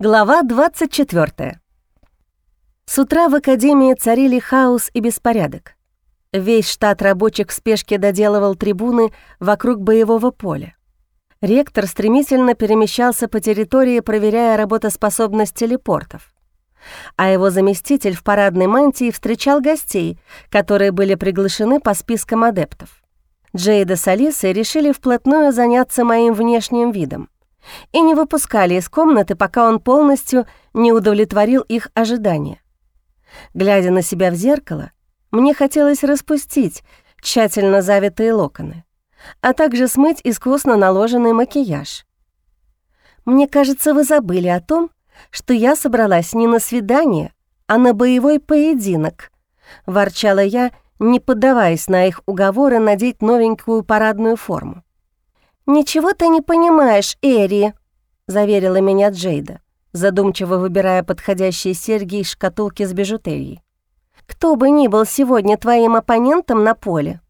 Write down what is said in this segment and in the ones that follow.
Глава 24. С утра в академии царили хаос и беспорядок. Весь штат рабочих в спешке доделывал трибуны вокруг боевого поля. Ректор стремительно перемещался по территории, проверяя работоспособность телепортов. А его заместитель в парадной мантии встречал гостей, которые были приглашены по спискам адептов. Джейда с Алисой решили вплотную заняться моим внешним видом и не выпускали из комнаты, пока он полностью не удовлетворил их ожидания. Глядя на себя в зеркало, мне хотелось распустить тщательно завитые локоны, а также смыть искусно наложенный макияж. «Мне кажется, вы забыли о том, что я собралась не на свидание, а на боевой поединок», — ворчала я, не поддаваясь на их уговоры надеть новенькую парадную форму. «Ничего ты не понимаешь, Эри», — заверила меня Джейда, задумчиво выбирая подходящие серьги из шкатулки с бижутерией. «Кто бы ни был сегодня твоим оппонентом на поле,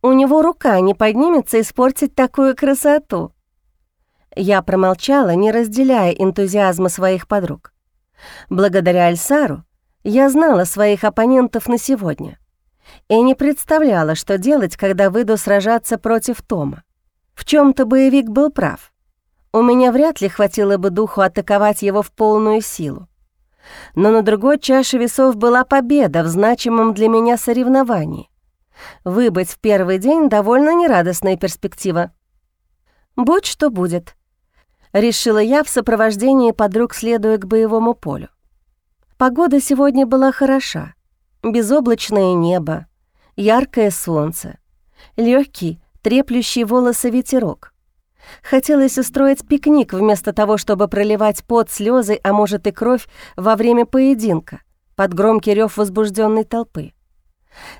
у него рука не поднимется испортить такую красоту». Я промолчала, не разделяя энтузиазма своих подруг. Благодаря Альсару я знала своих оппонентов на сегодня и не представляла, что делать, когда выйду сражаться против Тома. В чем то боевик был прав. У меня вряд ли хватило бы духу атаковать его в полную силу. Но на другой чаше весов была победа в значимом для меня соревновании. Выбыть в первый день — довольно нерадостная перспектива. «Будь что будет», — решила я в сопровождении подруг, следуя к боевому полю. Погода сегодня была хороша. Безоблачное небо, яркое солнце, легкий треплющий волосы ветерок. Хотелось устроить пикник вместо того, чтобы проливать пот, слезы, а может и кровь во время поединка, под громкий рев возбужденной толпы.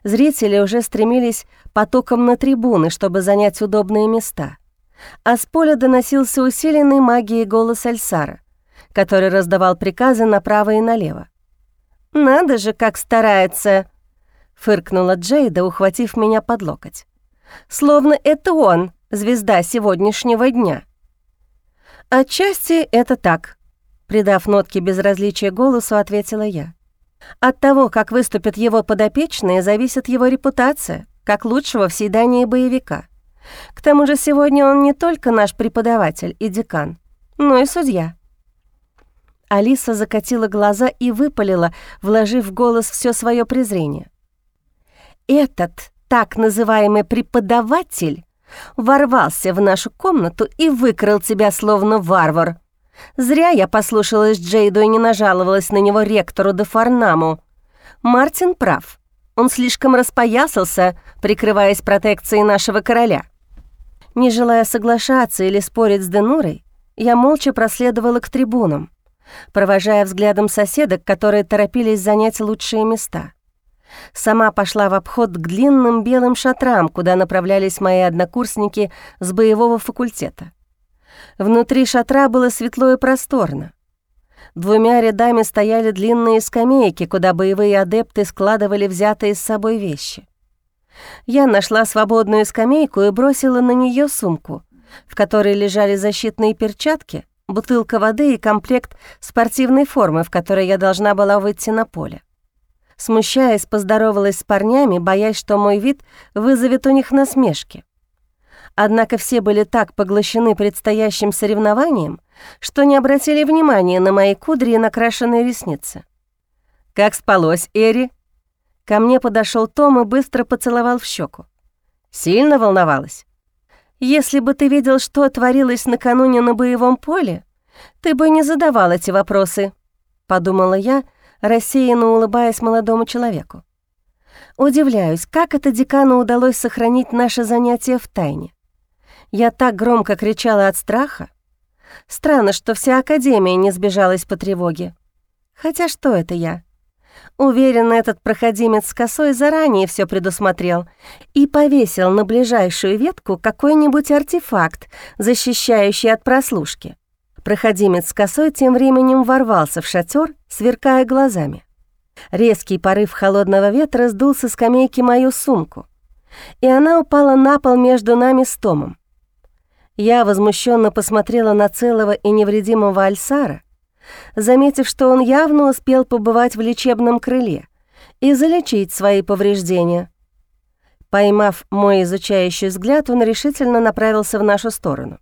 Зрители уже стремились потоком на трибуны, чтобы занять удобные места. А с поля доносился усиленный магией голос Альсара, который раздавал приказы направо и налево. «Надо же, как старается!» — фыркнула Джейда, ухватив меня под локоть. Словно это он, звезда сегодняшнего дня. Отчасти это так, придав нотки безразличия голосу, ответила я. От того, как выступят его подопечные, зависит его репутация, как лучшего в съедании боевика. К тому же сегодня он не только наш преподаватель и декан, но и судья. Алиса закатила глаза и выпалила, вложив в голос все свое презрение. «Этот так называемый преподаватель ворвался в нашу комнату и выкрал тебя словно варвар. Зря я послушалась Джейду и не нажаловалась на него ректору де Фарнаму. Мартин прав. Он слишком распоясался, прикрываясь протекцией нашего короля. Не желая соглашаться или спорить с Денурой, я молча проследовала к трибунам, провожая взглядом соседок, которые торопились занять лучшие места. Сама пошла в обход к длинным белым шатрам, куда направлялись мои однокурсники с боевого факультета. Внутри шатра было светло и просторно. Двумя рядами стояли длинные скамейки, куда боевые адепты складывали взятые с собой вещи. Я нашла свободную скамейку и бросила на нее сумку, в которой лежали защитные перчатки, бутылка воды и комплект спортивной формы, в которой я должна была выйти на поле. Смущаясь, поздоровалась с парнями, боясь, что мой вид вызовет у них насмешки. Однако все были так поглощены предстоящим соревнованием, что не обратили внимания на мои кудри и накрашенные ресницы. «Как спалось, Эри?» Ко мне подошел Том и быстро поцеловал в щеку. «Сильно волновалась?» «Если бы ты видел, что творилось накануне на боевом поле, ты бы не задавал эти вопросы», — подумала я, — рассеянно улыбаясь молодому человеку. Удивляюсь, как это декану удалось сохранить наше занятие в тайне. Я так громко кричала от страха. Странно, что вся Академия не сбежалась по тревоге. Хотя что это я? Уверен, этот проходимец с косой заранее все предусмотрел и повесил на ближайшую ветку какой-нибудь артефакт, защищающий от прослушки. Проходимец с косой тем временем ворвался в шатер, сверкая глазами. Резкий порыв холодного ветра сдул со скамейки мою сумку, и она упала на пол между нами с Томом. Я возмущенно посмотрела на целого и невредимого Альсара, заметив, что он явно успел побывать в лечебном крыле и залечить свои повреждения. Поймав мой изучающий взгляд, он решительно направился в нашу сторону.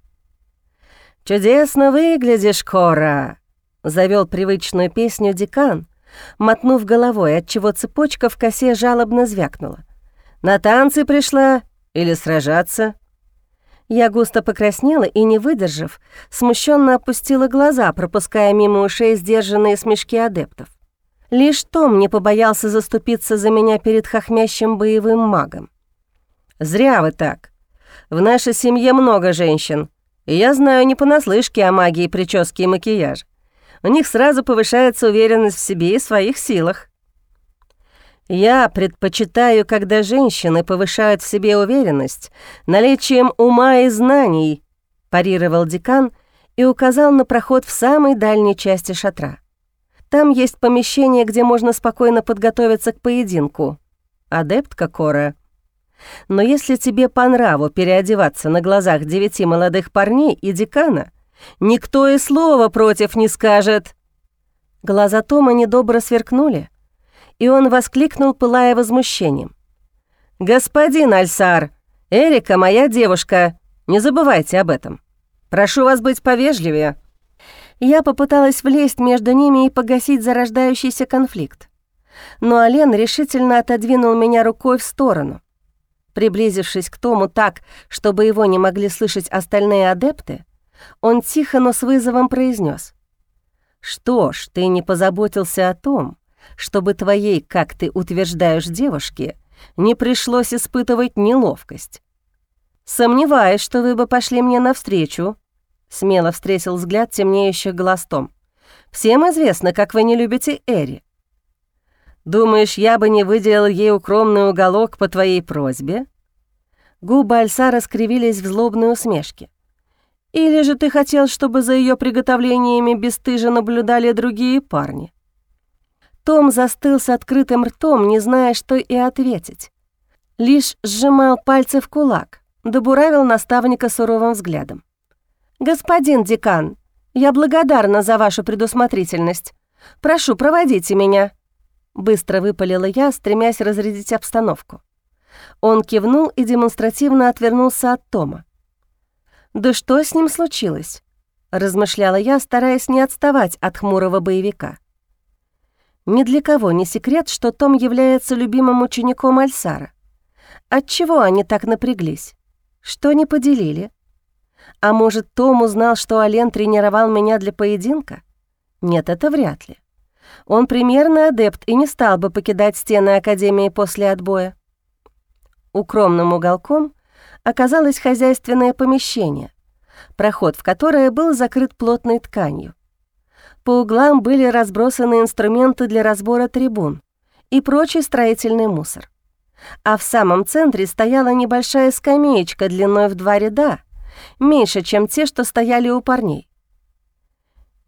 «Чудесно выглядишь, Кора!» — завел привычную песню декан, мотнув головой, отчего цепочка в косе жалобно звякнула. «На танцы пришла или сражаться?» Я густо покраснела и, не выдержав, смущенно опустила глаза, пропуская мимо ушей сдержанные смешки адептов. Лишь Том не побоялся заступиться за меня перед хохмящим боевым магом. «Зря вы так. В нашей семье много женщин, я знаю не понаслышке о магии прически и макияж. У них сразу повышается уверенность в себе и своих силах. Я предпочитаю, когда женщины повышают в себе уверенность наличием ума и знаний, парировал декан и указал на проход в самой дальней части шатра. Там есть помещение, где можно спокойно подготовиться к поединку. Адептка Кора. Но если тебе по нраву переодеваться на глазах девяти молодых парней и декана, никто и слова против не скажет. Глаза Тома недобро сверкнули, и он воскликнул, пылая возмущением. «Господин Альсар, Эрика моя девушка, не забывайте об этом. Прошу вас быть повежливее». Я попыталась влезть между ними и погасить зарождающийся конфликт. Но Ален решительно отодвинул меня рукой в сторону. Приблизившись к Тому так, чтобы его не могли слышать остальные адепты, он тихо, но с вызовом произнес: «Что ж, ты не позаботился о том, чтобы твоей, как ты утверждаешь, девушке не пришлось испытывать неловкость. Сомневаюсь, что вы бы пошли мне навстречу, смело встретил взгляд темнеющих глаз Том. Всем известно, как вы не любите Эри. Думаешь, я бы не выделил ей укромный уголок по твоей просьбе? Губы Альсара скривились в злобной усмешке. Или же ты хотел, чтобы за ее приготовлениями бесстыже наблюдали другие парни? Том застыл с открытым ртом, не зная, что и ответить. Лишь сжимал пальцы в кулак, добуравил наставника суровым взглядом. «Господин декан, я благодарна за вашу предусмотрительность. Прошу, проводите меня», — быстро выпалила я, стремясь разрядить обстановку. Он кивнул и демонстративно отвернулся от Тома. «Да что с ним случилось?» — размышляла я, стараясь не отставать от хмурого боевика. Ни для кого не секрет, что Том является любимым учеником Альсара. Отчего они так напряглись? Что не поделили? А может, Том узнал, что Ален тренировал меня для поединка? Нет, это вряд ли. Он примерный адепт и не стал бы покидать стены Академии после отбоя. Укромным уголком оказалось хозяйственное помещение, проход в которое был закрыт плотной тканью. По углам были разбросаны инструменты для разбора трибун и прочий строительный мусор. А в самом центре стояла небольшая скамеечка длиной в два ряда, меньше, чем те, что стояли у парней.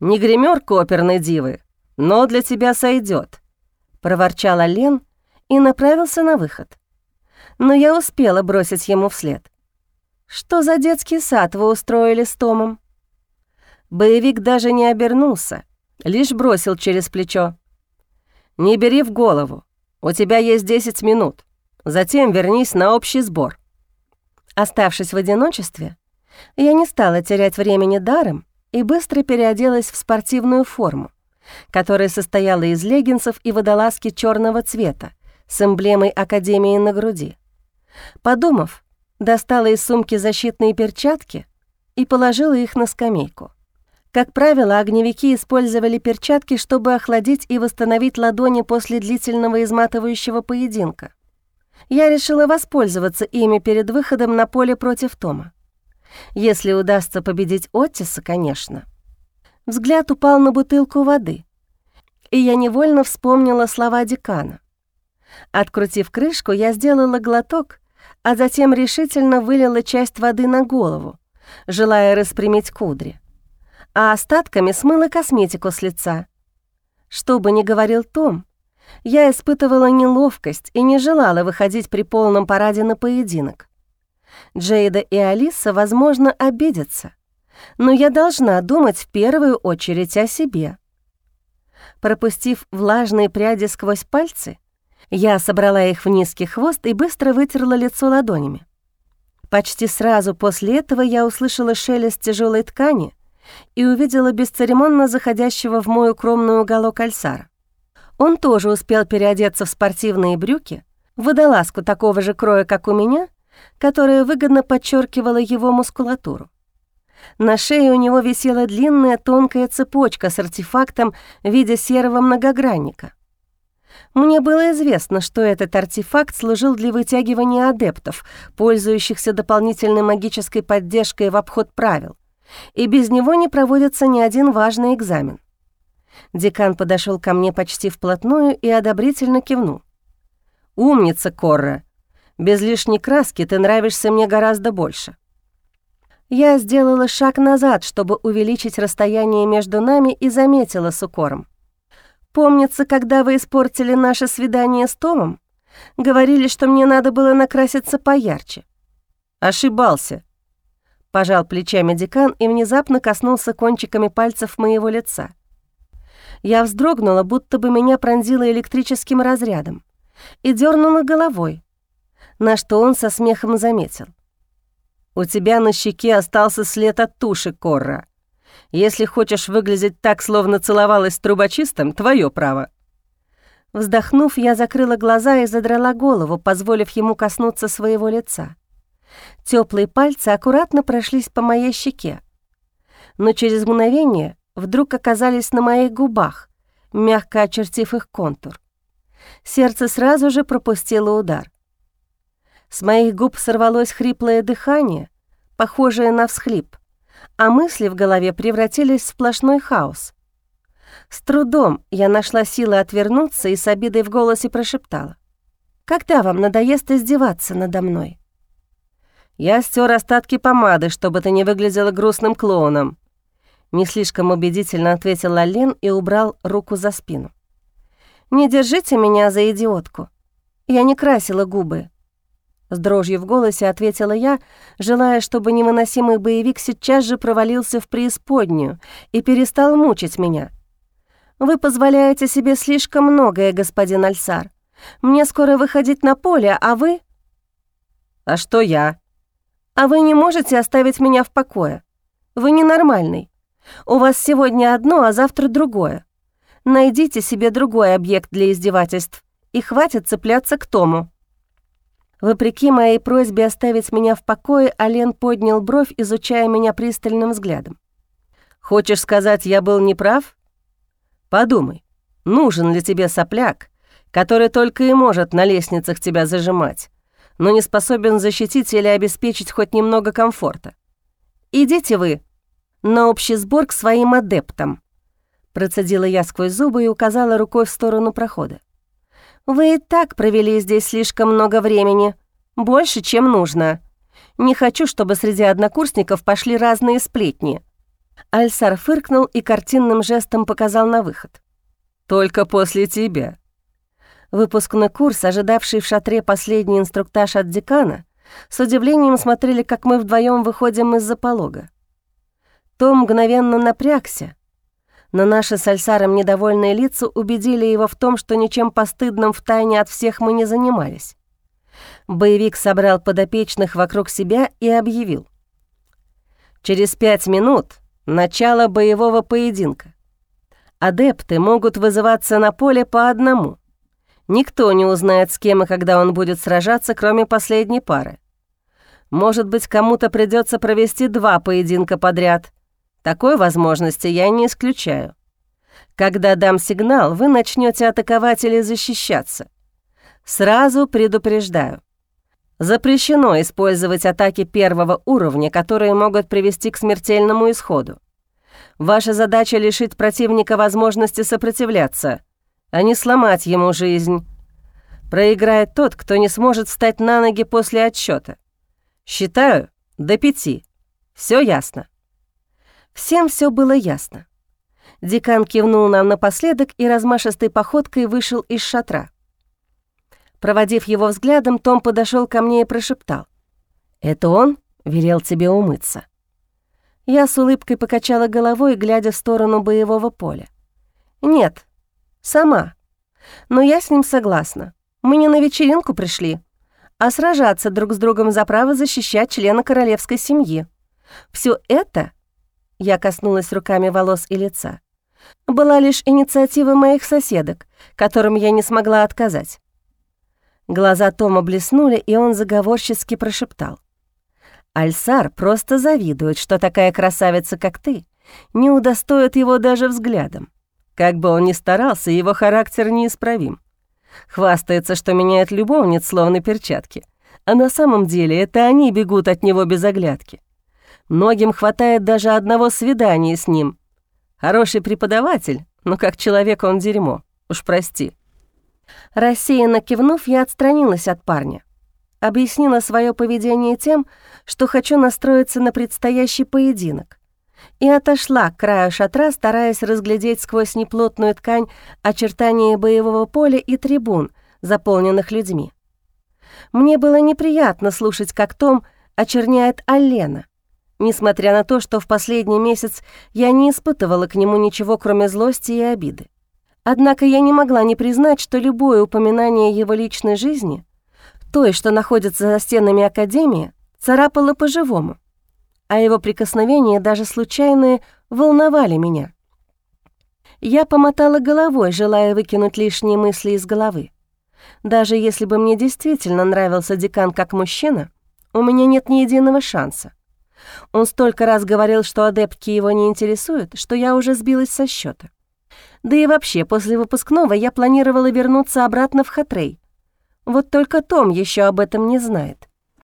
«Не гримерка оперной дивы, но для тебя сойдет, проворчала Лен и направился на выход. Но я успела бросить ему вслед. «Что за детский сад вы устроили с Томом?» Боевик даже не обернулся, лишь бросил через плечо. «Не бери в голову. У тебя есть 10 минут. Затем вернись на общий сбор». Оставшись в одиночестве, я не стала терять времени даром и быстро переоделась в спортивную форму, которая состояла из леггинсов и водолазки черного цвета с эмблемой Академии на груди. Подумав, достала из сумки защитные перчатки и положила их на скамейку. Как правило, огневики использовали перчатки, чтобы охладить и восстановить ладони после длительного изматывающего поединка. Я решила воспользоваться ими перед выходом на поле против Тома. Если удастся победить Оттиса, конечно. Взгляд упал на бутылку воды, и я невольно вспомнила слова декана. Открутив крышку, я сделала глоток, а затем решительно вылила часть воды на голову, желая распрямить кудри а остатками смыла косметику с лица. Что бы ни говорил Том, я испытывала неловкость и не желала выходить при полном параде на поединок. Джейда и Алиса, возможно, обидятся, но я должна думать в первую очередь о себе, Пропустив влажные пряди сквозь пальцы, я собрала их в низкий хвост и быстро вытерла лицо ладонями. Почти сразу после этого я услышала шелест тяжелой ткани и увидела бесцеремонно заходящего в мой укромный уголок Альсара. Он тоже успел переодеться в спортивные брюки, водолазку такого же кроя, как у меня, которая выгодно подчеркивала его мускулатуру. На шее у него висела длинная тонкая цепочка с артефактом в виде серого многогранника. Мне было известно, что этот артефакт служил для вытягивания адептов, пользующихся дополнительной магической поддержкой в обход правил, и без него не проводится ни один важный экзамен. Декан подошел ко мне почти вплотную и одобрительно кивнул. «Умница, Корра! Без лишней краски ты нравишься мне гораздо больше». Я сделала шаг назад, чтобы увеличить расстояние между нами и заметила с укором. «Помнится, когда вы испортили наше свидание с Томом, говорили, что мне надо было накраситься поярче». «Ошибался», — пожал плечами декан и внезапно коснулся кончиками пальцев моего лица. Я вздрогнула, будто бы меня пронзило электрическим разрядом, и дернула головой, на что он со смехом заметил. «У тебя на щеке остался след от туши, Корра. Если хочешь выглядеть так, словно целовалась с трубочистом, твое право». Вздохнув, я закрыла глаза и задрала голову, позволив ему коснуться своего лица. Теплые пальцы аккуратно прошлись по моей щеке. Но через мгновение вдруг оказались на моих губах, мягко очертив их контур. Сердце сразу же пропустило удар. С моих губ сорвалось хриплое дыхание, похожее на всхлип, а мысли в голове превратились в сплошной хаос. С трудом я нашла силы отвернуться и с обидой в голосе прошептала. «Когда вам надоест издеваться надо мной?» «Я стер остатки помады, чтобы ты не выглядела грустным клоуном», не слишком убедительно ответил Лен и убрал руку за спину. «Не держите меня за идиотку. Я не красила губы». С дрожью в голосе ответила я, желая, чтобы невыносимый боевик сейчас же провалился в преисподнюю и перестал мучить меня. «Вы позволяете себе слишком многое, господин Альсар. Мне скоро выходить на поле, а вы...» «А что я?» «А вы не можете оставить меня в покое. Вы ненормальный. У вас сегодня одно, а завтра другое. Найдите себе другой объект для издевательств, и хватит цепляться к Тому». Вопреки моей просьбе оставить меня в покое, Ален поднял бровь, изучая меня пристальным взглядом. «Хочешь сказать, я был неправ? Подумай, нужен ли тебе сопляк, который только и может на лестницах тебя зажимать, но не способен защитить или обеспечить хоть немного комфорта? Идите вы на общий сбор к своим адептам», процедила я сквозь зубы и указала рукой в сторону прохода. «Вы и так провели здесь слишком много времени, больше, чем нужно. Не хочу, чтобы среди однокурсников пошли разные сплетни». Альсар фыркнул и картинным жестом показал на выход. «Только после тебя». Выпускной курс, ожидавший в шатре последний инструктаж от декана, с удивлением смотрели, как мы вдвоем выходим из-за полога. Том мгновенно напрягся. Но наши с Альсаром недовольные лица убедили его в том, что ничем постыдным в тайне от всех мы не занимались. Боевик собрал подопечных вокруг себя и объявил. «Через пять минут начало боевого поединка. Адепты могут вызываться на поле по одному. Никто не узнает, с кем и когда он будет сражаться, кроме последней пары. Может быть, кому-то придется провести два поединка подряд, такой возможности я не исключаю. Когда дам сигнал, вы начнете атаковать или защищаться. Сразу предупреждаю. Запрещено использовать атаки первого уровня, которые могут привести к смертельному исходу. Ваша задача — лишить противника возможности сопротивляться, а не сломать ему жизнь. Проиграет тот, кто не сможет встать на ноги после отсчета. Считаю до пяти. Все ясно. Всем все было ясно. Декан кивнул нам напоследок и размашистой походкой вышел из шатра. Проводив его взглядом, Том подошел ко мне и прошептал. «Это он велел тебе умыться?» Я с улыбкой покачала головой, глядя в сторону боевого поля. «Нет, Сама. Но я с ним согласна. Мы не на вечеринку пришли, а сражаться друг с другом за право защищать члена королевской семьи. Все это, я коснулась руками волос и лица, была лишь инициатива моих соседок, которым я не смогла отказать. Глаза Тома блеснули, и он заговорчески прошептал. «Альсар просто завидует, что такая красавица, как ты, не удостоит его даже взглядом. Как бы он ни старался, его характер неисправим. Хвастается, что меняет любовниц словно перчатки, а на самом деле это они бегут от него без оглядки. Многим хватает даже одного свидания с ним. Хороший преподаватель, но как человек он дерьмо, уж прости. Рассеянно кивнув, я отстранилась от парня. Объяснила свое поведение тем, что хочу настроиться на предстоящий поединок. И отошла к краю шатра, стараясь разглядеть сквозь неплотную ткань очертания боевого поля и трибун, заполненных людьми. Мне было неприятно слушать, как Том очерняет Аллена, несмотря на то, что в последний месяц я не испытывала к нему ничего, кроме злости и обиды. Однако я не могла не признать, что любое упоминание его личной жизни, той, что находится за стенами Академии, царапало по-живому, а его прикосновения, даже случайные, волновали меня. Я помотала головой, желая выкинуть лишние мысли из головы. Даже если бы мне действительно нравился декан как мужчина, у меня нет ни единого шанса. Он столько раз говорил, что адептки его не интересуют, что я уже сбилась со счета. Да и вообще, после выпускного я планировала вернуться обратно в Хатрей. Вот только Том еще об этом не знает.